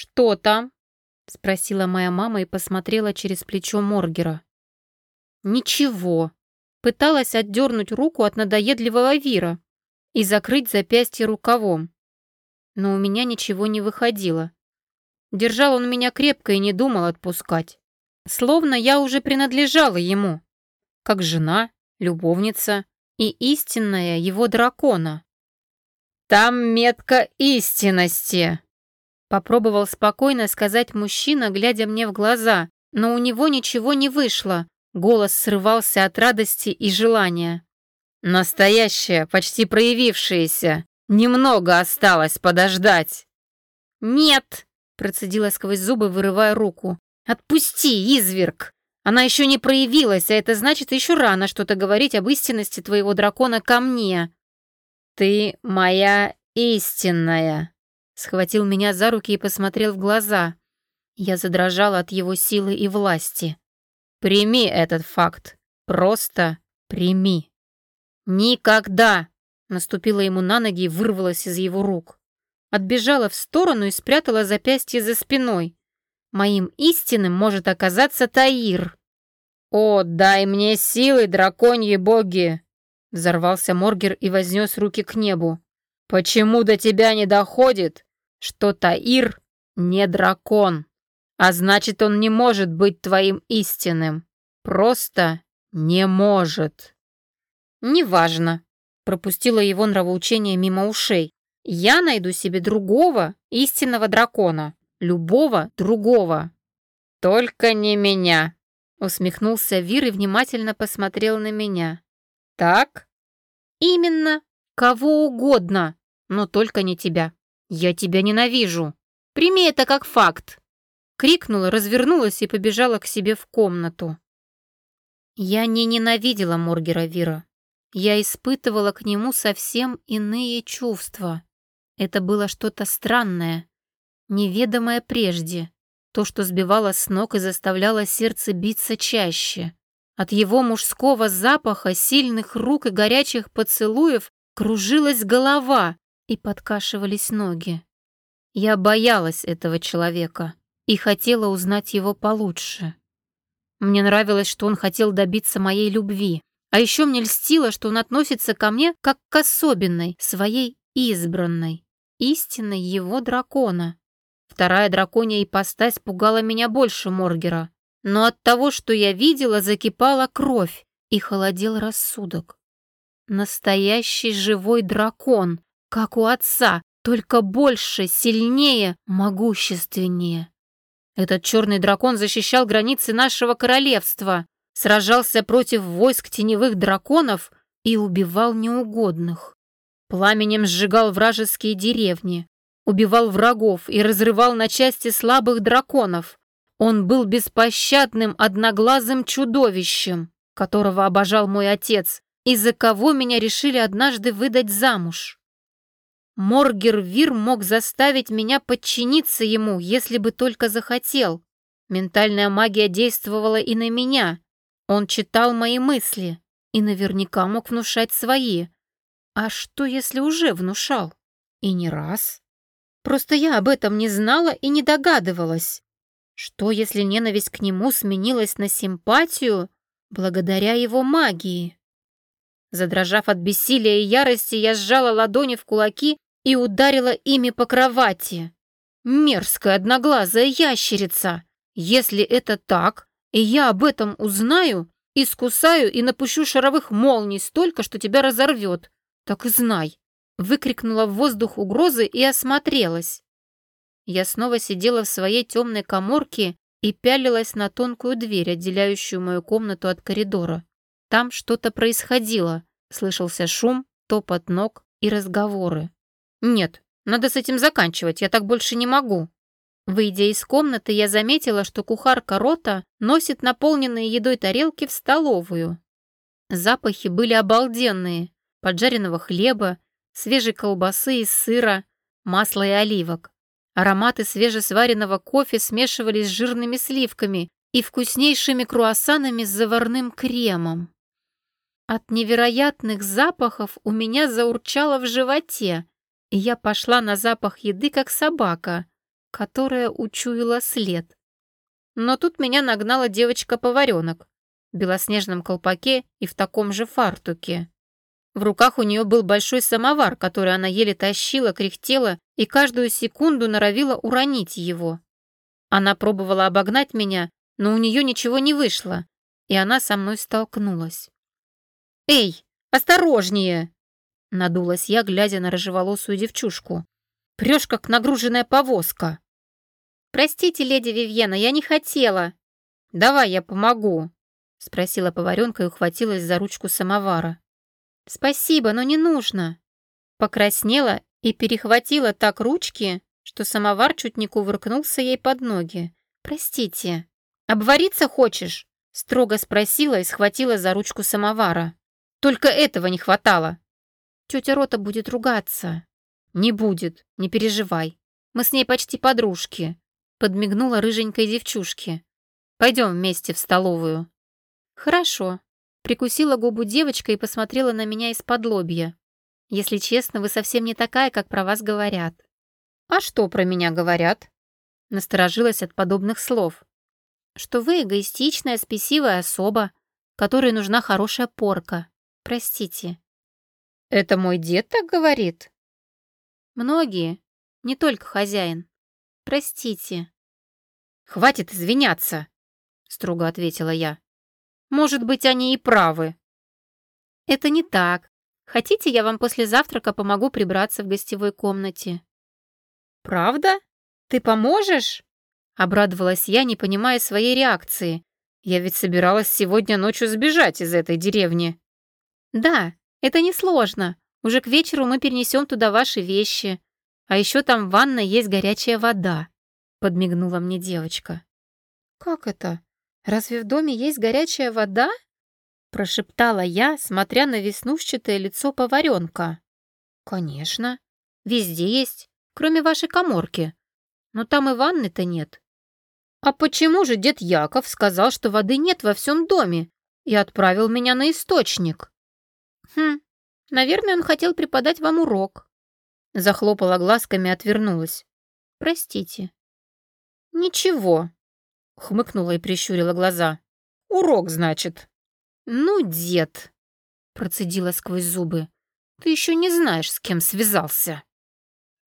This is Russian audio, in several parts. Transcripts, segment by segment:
«Что там?» — спросила моя мама и посмотрела через плечо Моргера. «Ничего». Пыталась отдернуть руку от надоедливого Вира и закрыть запястье рукавом. Но у меня ничего не выходило. Держал он меня крепко и не думал отпускать. Словно я уже принадлежала ему, как жена, любовница и истинная его дракона. «Там метка истинности!» Попробовал спокойно сказать мужчина, глядя мне в глаза, но у него ничего не вышло. Голос срывался от радости и желания. «Настоящее, почти проявившееся. Немного осталось подождать». «Нет!» — процедила сквозь зубы, вырывая руку. «Отпусти, изверг! Она еще не проявилась, а это значит, еще рано что-то говорить об истинности твоего дракона ко мне». «Ты моя истинная», — схватил меня за руки и посмотрел в глаза. Я задрожала от его силы и власти. «Прими этот факт. Просто прими». «Никогда!» — наступила ему на ноги и вырвалась из его рук. Отбежала в сторону и спрятала запястье за спиной. Моим истинным может оказаться Таир. «О, дай мне силы, драконьи боги!» Взорвался Моргер и вознес руки к небу. «Почему до тебя не доходит, что Таир не дракон? А значит, он не может быть твоим истинным. Просто не может». «Неважно», — пропустила его нравоучение мимо ушей. «Я найду себе другого истинного дракона». Любого другого. Только не меня. Усмехнулся Вир и внимательно посмотрел на меня. Так? Именно. Кого угодно, но только не тебя. Я тебя ненавижу. Прими это как факт. Крикнула, развернулась и побежала к себе в комнату. Я не ненавидела Моргера Вира. Я испытывала к нему совсем иные чувства. Это было что-то странное, неведомое прежде, то, что сбивало с ног и заставляло сердце биться чаще. От его мужского запаха, сильных рук и горячих поцелуев кружилась голова и подкашивались ноги. Я боялась этого человека и хотела узнать его получше. Мне нравилось, что он хотел добиться моей любви, а еще мне льстило, что он относится ко мне как к особенной, своей избранной, истинной его дракона. Вторая драконья ипостась пугала меня больше Моргера, но от того, что я видела, закипала кровь и холодел рассудок. Настоящий живой дракон, как у отца, только больше, сильнее, могущественнее. Этот черный дракон защищал границы нашего королевства, сражался против войск теневых драконов и убивал неугодных. Пламенем сжигал вражеские деревни, убивал врагов и разрывал на части слабых драконов. Он был беспощадным одноглазым чудовищем, которого обожал мой отец, из-за кого меня решили однажды выдать замуж. Моргер Вир мог заставить меня подчиниться ему, если бы только захотел. Ментальная магия действовала и на меня. Он читал мои мысли и наверняка мог внушать свои. А что, если уже внушал? И не раз? Просто я об этом не знала и не догадывалась. Что, если ненависть к нему сменилась на симпатию благодаря его магии? Задрожав от бессилия и ярости, я сжала ладони в кулаки и ударила ими по кровати. Мерзкая одноглазая ящерица! Если это так, и я об этом узнаю, искусаю и напущу шаровых молний столько, что тебя разорвет, так и знай, выкрикнула в воздух угрозы и осмотрелась. Я снова сидела в своей темной коморке и пялилась на тонкую дверь, отделяющую мою комнату от коридора. Там что-то происходило, слышался шум, топот ног и разговоры. Нет, надо с этим заканчивать, я так больше не могу. Выйдя из комнаты, я заметила, что кухарка Рота носит наполненные едой тарелки в столовую. Запахи были обалденные. Поджаренного хлеба, свежей колбасы из сыра, масла и оливок. Ароматы свежесваренного кофе смешивались с жирными сливками и вкуснейшими круассанами с заварным кремом. От невероятных запахов у меня заурчало в животе, и я пошла на запах еды, как собака. которая учуяла след. Но тут меня нагнала девочка-поваренок в белоснежном колпаке и в таком же фартуке. В руках у нее был большой самовар, который она еле тащила, кряхтела и каждую секунду норовила уронить его. Она пробовала обогнать меня, но у нее ничего не вышло, и она со мной столкнулась. «Эй, осторожнее!» Надулась я, глядя на рыжеволосую девчушку. «Прешь, как нагруженная повозка!» «Простите, леди Вивьена, я не хотела!» «Давай, я помогу!» Спросила поваренка и ухватилась за ручку самовара. «Спасибо, но не нужно!» Покраснела и перехватила так ручки, что самовар чуть не кувыркнулся ей под ноги. «Простите, обвариться хочешь?» Строго спросила и схватила за ручку самовара. «Только этого не хватало!» «Тетя Рота будет ругаться». «Не будет, не переживай. Мы с ней почти подружки», подмигнула рыженькой девчушке. «Пойдем вместе в столовую». «Хорошо», прикусила губу девочка и посмотрела на меня из-под лобья. «Если честно, вы совсем не такая, как про вас говорят». «А что про меня говорят?» Насторожилась от подобных слов. «Что вы эгоистичная, спесивая особа, которой нужна хорошая порка. Простите, «Это мой дед так говорит?» «Многие, не только хозяин. Простите». «Хватит извиняться», — строго ответила я. «Может быть, они и правы». «Это не так. Хотите, я вам после завтрака помогу прибраться в гостевой комнате?» «Правда? Ты поможешь?» Обрадовалась я, не понимая своей реакции. Я ведь собиралась сегодня ночью сбежать из этой деревни. «Да, это несложно. Уже к вечеру мы перенесем туда ваши вещи. А еще там в ванной есть горячая вода», — подмигнула мне девочка. «Как это? Разве в доме есть горячая вода?» Прошептала я, смотря на веснушчатое лицо поваренка. «Конечно. Везде есть, кроме вашей коморки. Но там и ванны-то нет». «А почему же дед Яков сказал, что воды нет во всем доме и отправил меня на источник?» «Хм, наверное, он хотел преподать вам урок». Захлопала глазками и отвернулась. «Простите». «Ничего», — хмыкнула и прищурила глаза. «Урок, значит». «Ну, дед», — процедила сквозь зубы, — «ты еще не знаешь, с кем связался».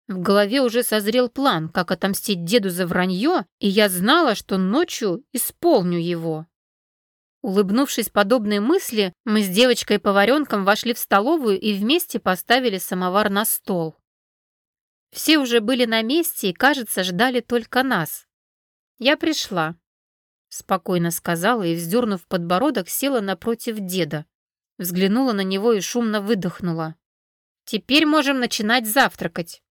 В голове уже созрел план, как отомстить деду за вранье, и я знала, что ночью исполню его. Улыбнувшись подобной мысли, мы с девочкой-поваренком вошли в столовую и вместе поставили самовар на стол. Все уже были на месте и, кажется, ждали только нас. Я пришла, спокойно сказала и, вздернув подбородок, села напротив деда. Взглянула на него и шумно выдохнула. «Теперь можем начинать завтракать».